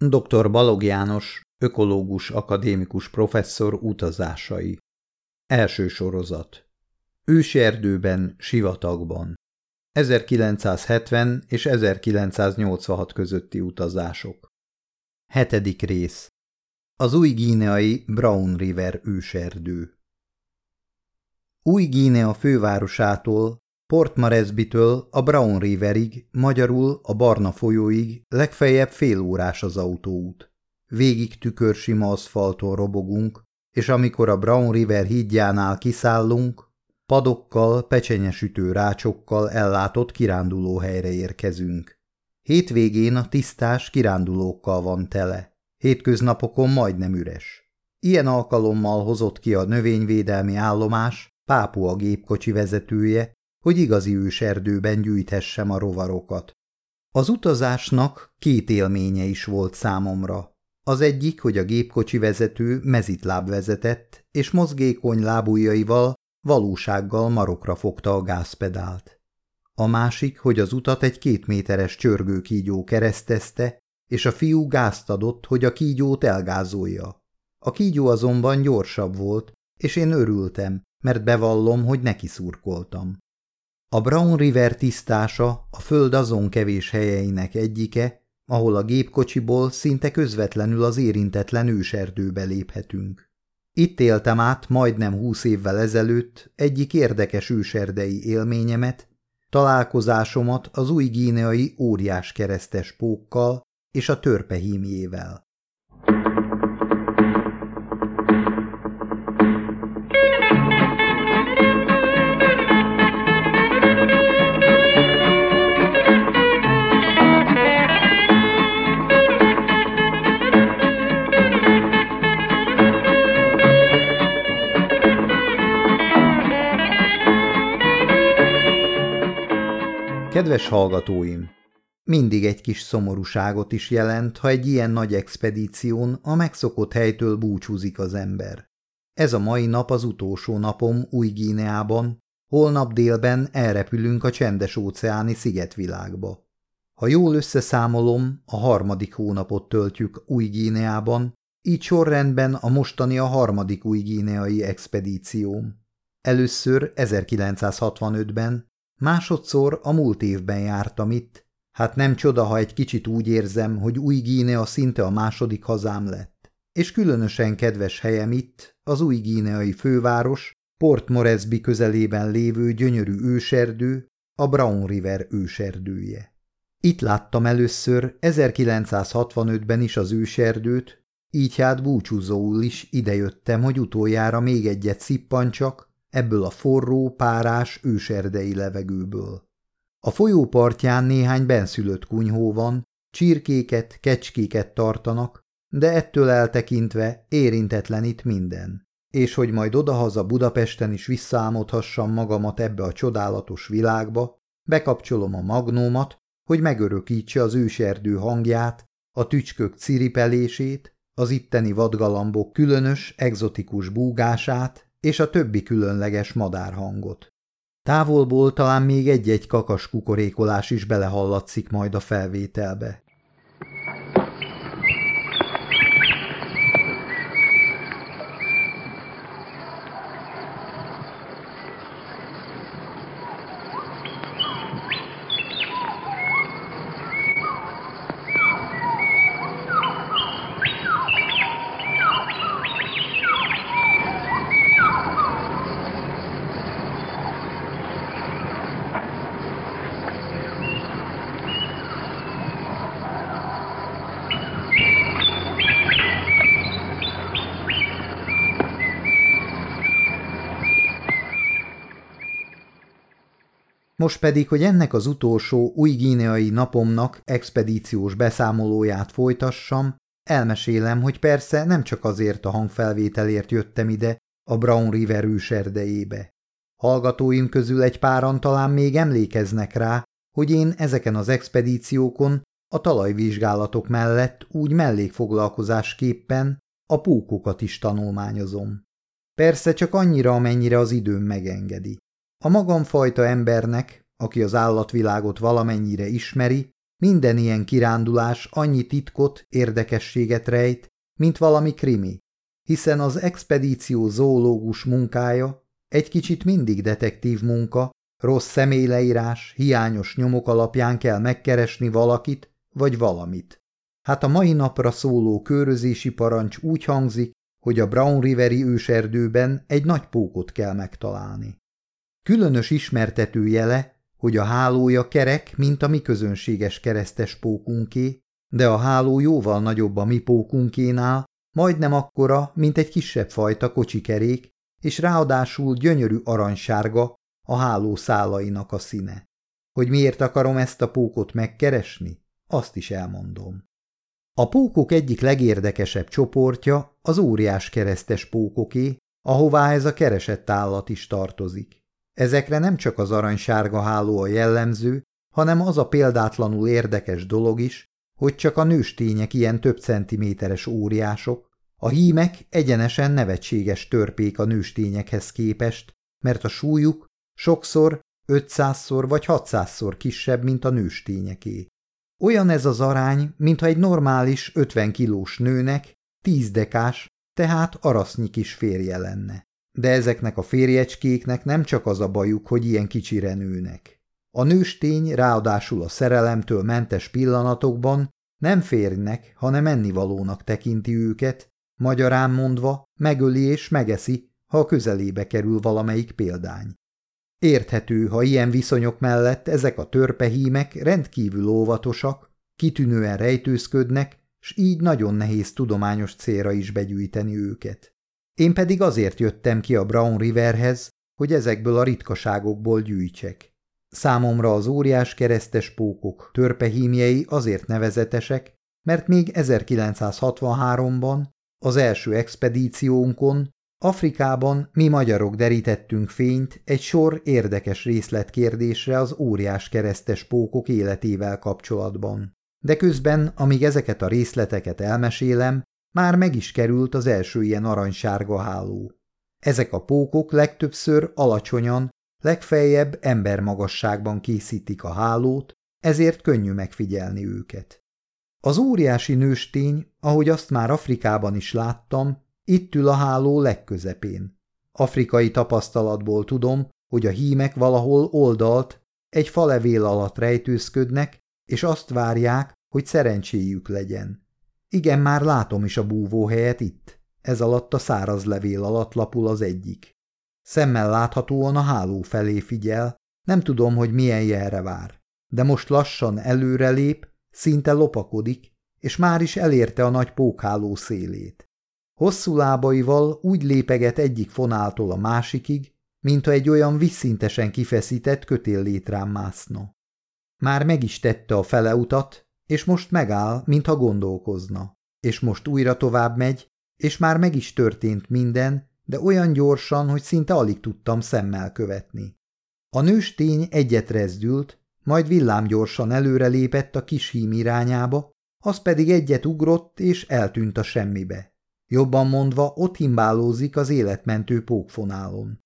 Dr. Balog János, ökológus akadémikus professzor utazásai. Első sorozat. Őserdőben, sivatagban. 1970 és 1986 közötti utazások. Hetedik rész. Az új gíneai Brown River őserdő. Új Gínea fővárosától Port Moresby-től a Brown Riverig, magyarul a Barna folyóig legfeljebb fél órás az autóút. Végig tükörsima aszfalton robogunk, és amikor a Brown River hídjánál kiszállunk, padokkal, pecsenyesütő rácsokkal ellátott kirándulóhelyre érkezünk. Hétvégén a tisztás kirándulókkal van tele, hétköznapokon majdnem üres. Ilyen alkalommal hozott ki a növényvédelmi állomás Pápua gépkocsi vezetője, hogy igazi őserdőben gyűjthessem a rovarokat. Az utazásnak két élménye is volt számomra. Az egyik, hogy a gépkocsi vezető mezitláb vezetett, és mozgékony lábujjaival valósággal marokra fogta a gázpedált. A másik, hogy az utat egy két méteres csörgőkígyó keresztezte, és a fiú gázt adott, hogy a kígyót elgázolja. A kígyó azonban gyorsabb volt, és én örültem, mert bevallom, hogy neki szurkoltam. A Brown River tisztása a föld azon kevés helyeinek egyike, ahol a gépkocsiból szinte közvetlenül az érintetlen őserdőbe léphetünk. Itt éltem át majdnem húsz évvel ezelőtt egyik érdekes őserdei élményemet, találkozásomat az új gíneai óriás keresztes pókkal és a törpehímjével. Kedves hallgatóim! Mindig egy kis szomorúságot is jelent, ha egy ilyen nagy expedíción a megszokott helytől búcsúzik az ember. Ez a mai nap az utolsó napom Új-Gíneában, holnap délben elrepülünk a csendes óceáni szigetvilágba. Ha jól összeszámolom, a harmadik hónapot töltjük Új-Gíneában, így sorrendben a mostani a harmadik új-gíneai expedícióm. Először 1965-ben, Másodszor a múlt évben jártam itt. Hát nem csoda, ha egy kicsit úgy érzem, hogy új Gínea szinte a második hazám lett. És különösen kedves helyem itt, az új gíneai főváros, Port Moresby közelében lévő gyönyörű őserdő, a Brown River őserdője. Itt láttam először 1965-ben is az őserdőt, így hát búcsúzóul is idejöttem, hogy utoljára még egyet szippancsak, ebből a forró, párás, őserdei levegőből. A folyó partján néhány benszülött kunyhó van, csirkéket, kecskéket tartanak, de ettől eltekintve érintetlen itt minden. És hogy majd odahaza Budapesten is visszaálmodhassam magamat ebbe a csodálatos világba, bekapcsolom a magnómat, hogy megörökítse az őserdő hangját, a tücskök ciripelését, az itteni vadgalambok különös, egzotikus búgását, és a többi különleges madárhangot. Távolból talán még egy-egy kakas kukorékolás is belehallatszik majd a felvételbe. Most pedig, hogy ennek az utolsó új gíneai napomnak expedíciós beszámolóját folytassam, elmesélem, hogy persze nem csak azért a hangfelvételért jöttem ide, a Brown River őserdejébe. Hallgatóim közül egy páran talán még emlékeznek rá, hogy én ezeken az expedíciókon a talajvizsgálatok mellett úgy mellékfoglalkozásképpen a púkokat is tanulmányozom. Persze csak annyira, amennyire az időm megengedi. A magamfajta embernek, aki az állatvilágot valamennyire ismeri, minden ilyen kirándulás annyi titkot, érdekességet rejt, mint valami krimi, hiszen az expedíció zoológus munkája egy kicsit mindig detektív munka, rossz személyleírás, hiányos nyomok alapján kell megkeresni valakit vagy valamit. Hát a mai napra szóló körözési parancs úgy hangzik, hogy a Brown Riveri őserdőben egy nagy pókot kell megtalálni. Különös ismertető jele, hogy a hálója kerek, mint a mi közönséges keresztes pókunké, de a háló jóval nagyobb a mi pókunkénál, majdnem akkora, mint egy kisebb fajta kocsikerék, és ráadásul gyönyörű aranysárga a háló szálainak a színe. Hogy miért akarom ezt a pókot megkeresni, azt is elmondom. A pókok egyik legérdekesebb csoportja az óriás keresztes pókoké, ahová ez a keresett állat is tartozik. Ezekre nem csak az aranysárga háló a jellemző, hanem az a példátlanul érdekes dolog is, hogy csak a nőstények ilyen több centiméteres óriások, a hímek egyenesen nevetséges törpék a nőstényekhez képest, mert a súlyuk sokszor 500-szor vagy 600-szor kisebb, mint a nőstényeké. Olyan ez az arány, mintha egy normális 50 kilós nőnek 10 dekás, tehát arasznyi kis férje lenne. De ezeknek a férjecskéknek nem csak az a bajuk, hogy ilyen kicsire nőnek. A nőstény ráadásul a szerelemtől mentes pillanatokban nem férnek, hanem ennivalónak tekinti őket, magyarán mondva megöli és megeszi, ha közelébe kerül valamelyik példány. Érthető, ha ilyen viszonyok mellett ezek a törpehímek rendkívül óvatosak, kitűnően rejtőzködnek, s így nagyon nehéz tudományos célra is begyűjteni őket. Én pedig azért jöttem ki a Brown Riverhez, hogy ezekből a ritkaságokból gyűjtsek. Számomra az óriás keresztes pókok törpehímjei azért nevezetesek, mert még 1963-ban, az első expedíciónkon Afrikában mi magyarok derítettünk fényt egy sor érdekes részletkérdésre az óriás keresztes pókok életével kapcsolatban. De közben, amíg ezeket a részleteket elmesélem, már meg is került az első ilyen aranysárga háló. Ezek a pókok legtöbbször alacsonyan, legfeljebb embermagasságban készítik a hálót, ezért könnyű megfigyelni őket. Az óriási nőstény, ahogy azt már Afrikában is láttam, itt ül a háló legközepén. Afrikai tapasztalatból tudom, hogy a hímek valahol oldalt, egy falevél alatt rejtőzködnek, és azt várják, hogy szerencséjük legyen. Igen, már látom is a búvóhelyet itt. Ez alatt a száraz levél alatt lapul az egyik. Szemmel láthatóan a háló felé figyel, nem tudom, hogy milyen jelre vár. De most lassan előrelép, szinte lopakodik, és már is elérte a nagy pókháló szélét. Hosszú lábaival úgy lépeget egyik fonáltól a másikig, mintha egy olyan visszintesen kifeszített kötéllétrán mászna. Már meg is tette a fele utat, és most megáll, mintha gondolkozna. És most újra tovább megy, és már meg is történt minden, de olyan gyorsan, hogy szinte alig tudtam szemmel követni. A nőstény egyet rezdült, majd villámgyorsan előrelépett a kis hím irányába, az pedig egyet ugrott, és eltűnt a semmibe. Jobban mondva, ott himbálózik az életmentő pókfonálon.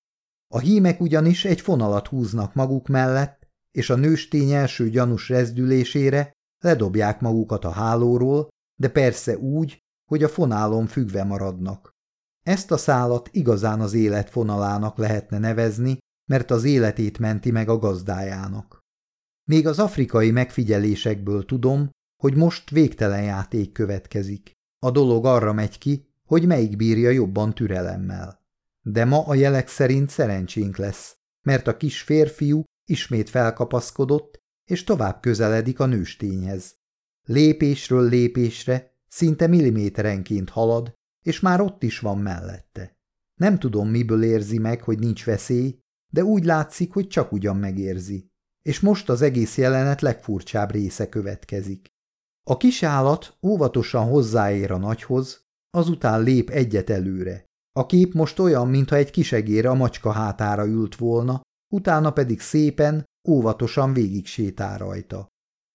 A hímek ugyanis egy fonalat húznak maguk mellett, és a nőstény első gyanús rezdülésére ledobják magukat a hálóról, de persze úgy, hogy a fonálon függve maradnak. Ezt a szálat igazán az élet fonalának lehetne nevezni, mert az életét menti meg a gazdájának. Még az afrikai megfigyelésekből tudom, hogy most végtelen játék következik. A dolog arra megy ki, hogy melyik bírja jobban türelemmel. De ma a jelek szerint szerencsénk lesz, mert a kis férfiú ismét felkapaszkodott, és tovább közeledik a nőstényhez. Lépésről lépésre, szinte milliméterenként halad, és már ott is van mellette. Nem tudom, miből érzi meg, hogy nincs veszély, de úgy látszik, hogy csak ugyan megérzi. És most az egész jelenet legfurcsább része következik. A kis állat óvatosan hozzáér a nagyhoz, azután lép egyet előre. A kép most olyan, mintha egy kisegére a macska hátára ült volna, utána pedig szépen, óvatosan végig sétál rajta.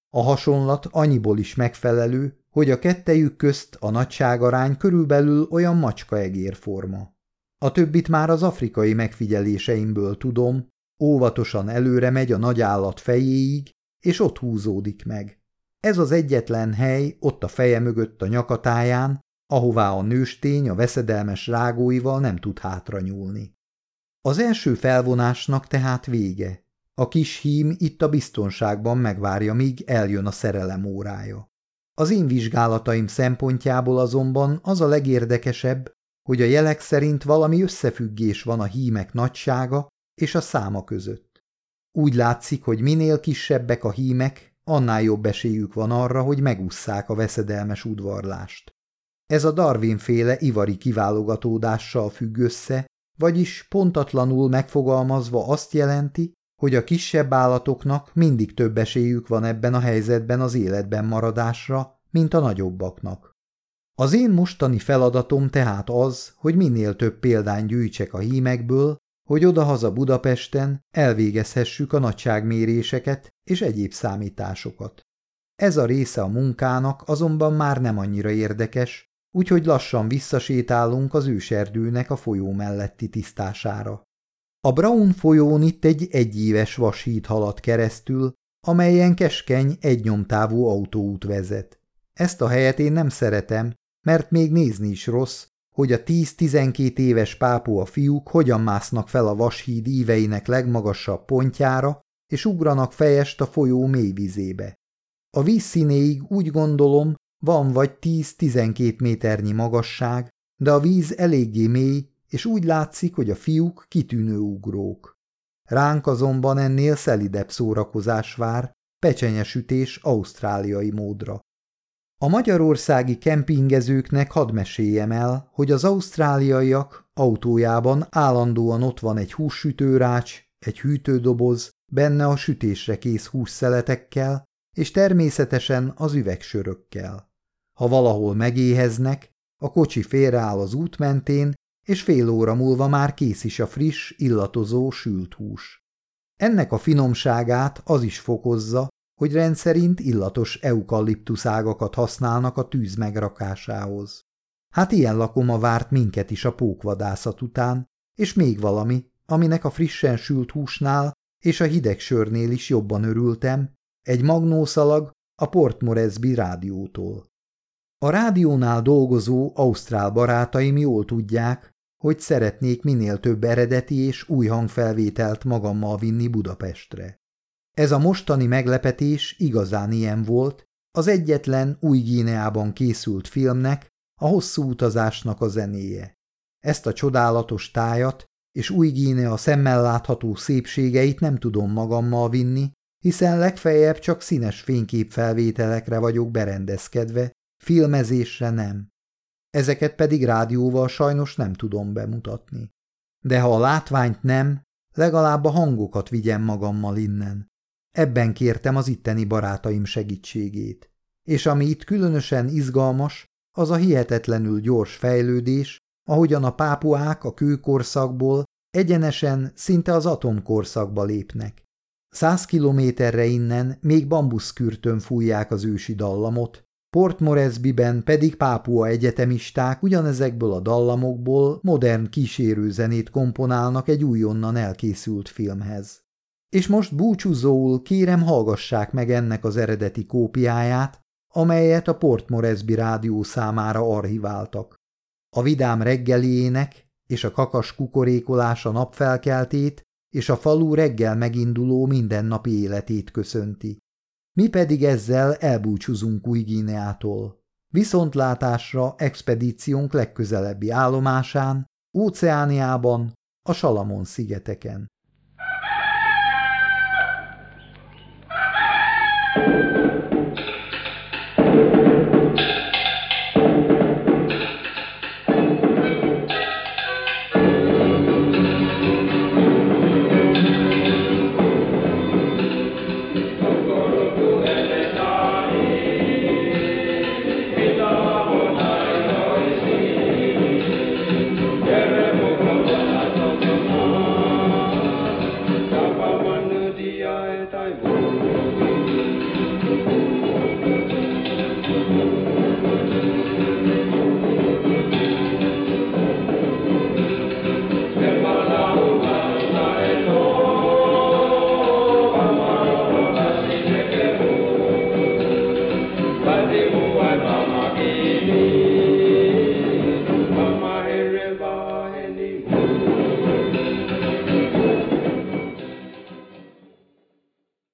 A hasonlat annyiból is megfelelő, hogy a kettejük közt a nagyságarány körülbelül olyan macska-egér forma. A többit már az afrikai megfigyeléseimből tudom, óvatosan előre megy a nagy állat fejéig, és ott húzódik meg. Ez az egyetlen hely ott a feje mögött a nyakatáján, ahová a nőstény a veszedelmes rágóival nem tud hátra nyúlni. Az első felvonásnak tehát vége. A kis hím itt a biztonságban megvárja, míg eljön a szerelem órája. Az én vizsgálataim szempontjából azonban az a legérdekesebb, hogy a jelek szerint valami összefüggés van a hímek nagysága és a száma között. Úgy látszik, hogy minél kisebbek a hímek, annál jobb esélyük van arra, hogy megusszák a veszedelmes udvarlást. Ez a Darwin-féle ivari kiválogatódással függ össze, vagyis pontatlanul megfogalmazva azt jelenti, hogy a kisebb állatoknak mindig több esélyük van ebben a helyzetben az életben maradásra, mint a nagyobbaknak. Az én mostani feladatom tehát az, hogy minél több példány gyűjtsek a hímekből, hogy odahaza Budapesten elvégezhessük a nagyságméréseket és egyéb számításokat. Ez a része a munkának azonban már nem annyira érdekes, úgyhogy lassan visszasétálunk az őserdőnek a folyó melletti tisztására. A Brown folyón itt egy egyéves vasít halad keresztül, amelyen keskeny, egynyomtávú autóút vezet. Ezt a helyet én nem szeretem, mert még nézni is rossz, hogy a 10-12 éves pápua fiúk hogyan másznak fel a vashíd íveinek legmagasabb pontjára, és ugranak fejest a folyó mélyvizébe. A vízszínéig úgy gondolom, van vagy 10-12 méternyi magasság, de a víz eléggé mély, és úgy látszik, hogy a fiúk kitűnő ugrók. Ránk azonban ennél szelidebb szórakozás vár, pecsenyesütés ausztráliai módra. A magyarországi kempingezőknek hadd meséljem el, hogy az ausztráliaiak autójában állandóan ott van egy hússütőrács, egy hűtődoboz, benne a sütésre kész hússzeletekkel, és természetesen az üvegsörökkel. Ha valahol megéheznek, a kocsi félreáll az út mentén, és fél óra múlva már kész is a friss, illatozó sült hús. Ennek a finomságát az is fokozza, hogy rendszerint illatos eukaliptuszágakat használnak a tűz megrakásához. Hát ilyen lakoma várt minket is a pókvadászat után, és még valami, aminek a frissen sült húsnál és a hideg sörnél is jobban örültem, egy magnószalag a Port Moresby rádiótól. A rádiónál dolgozó ausztrál barátaim jól tudják, hogy szeretnék minél több eredeti és új hangfelvételt magammal vinni Budapestre. Ez a mostani meglepetés igazán ilyen volt, az egyetlen új Gíneában készült filmnek, a hosszú utazásnak a zenéje. Ezt a csodálatos tájat és új Gínea szemmel látható szépségeit nem tudom magammal vinni, hiszen legfeljebb csak színes fényképfelvételekre vagyok berendezkedve, filmezésre nem. Ezeket pedig rádióval sajnos nem tudom bemutatni. De ha a látványt nem, legalább a hangokat vigyem magammal innen. Ebben kértem az itteni barátaim segítségét. És ami itt különösen izgalmas, az a hihetetlenül gyors fejlődés, ahogyan a pápuák a kőkorszakból egyenesen szinte az atomkorszakba lépnek. Száz kilométerre innen még bambuszkürtön fújják az ősi dallamot, Port Moresby-ben pedig pápua egyetemisták ugyanezekből a dallamokból modern kísérőzenét komponálnak egy újonnan elkészült filmhez. És most búcsúzóul kérem hallgassák meg ennek az eredeti kópiáját, amelyet a Port Moresby rádió számára archiváltak. A vidám reggeliének és a kakas kukorékolás a napfelkeltét és a falu reggel meginduló mindennapi életét köszönti. Mi pedig ezzel elbúcsúzunk új Gíneától. Viszontlátásra expedíciónk legközelebbi állomásán, Óceániában, a Salamon szigeteken.